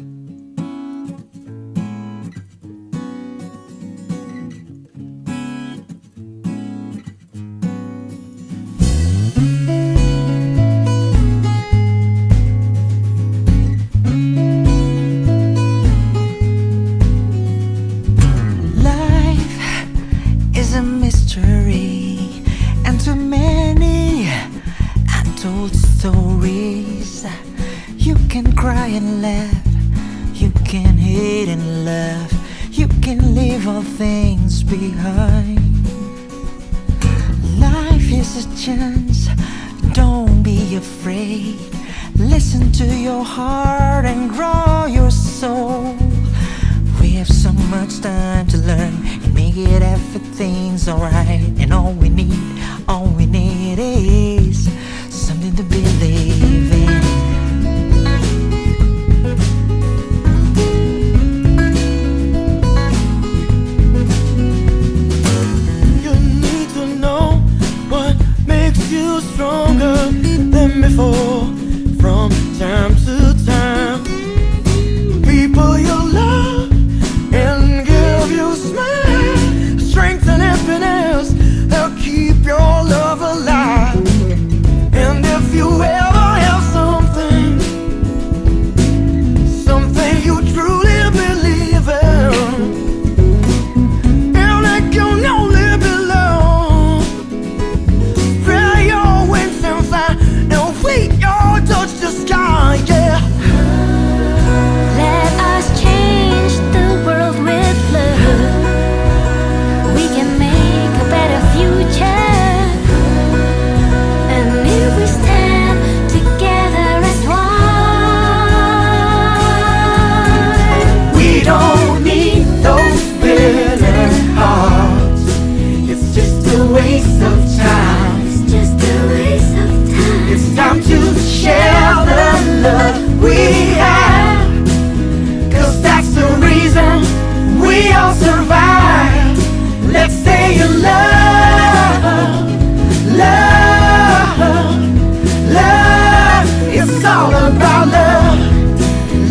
Mm-hmm. can hate and laugh. You can leave all things behind. Life is a chance, don't be afraid. Listen to your heart and grow your soul. We have so much time to learn and make it everything's alright. And all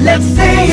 Let's sing.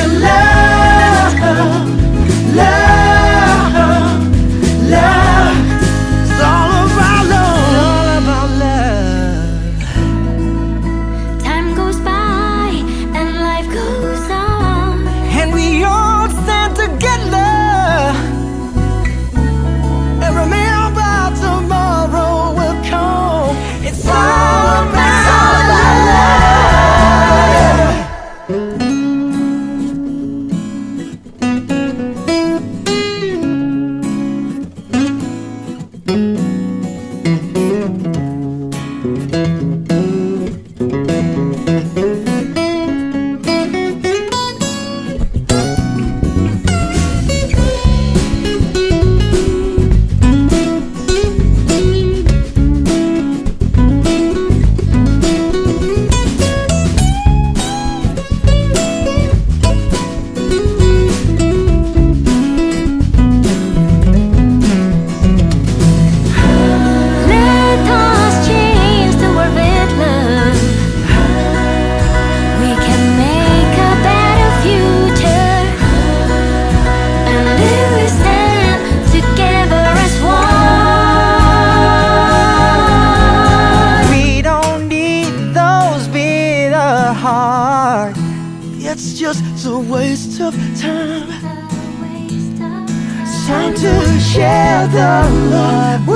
a waste of time. Time to share the love